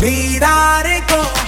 miraré con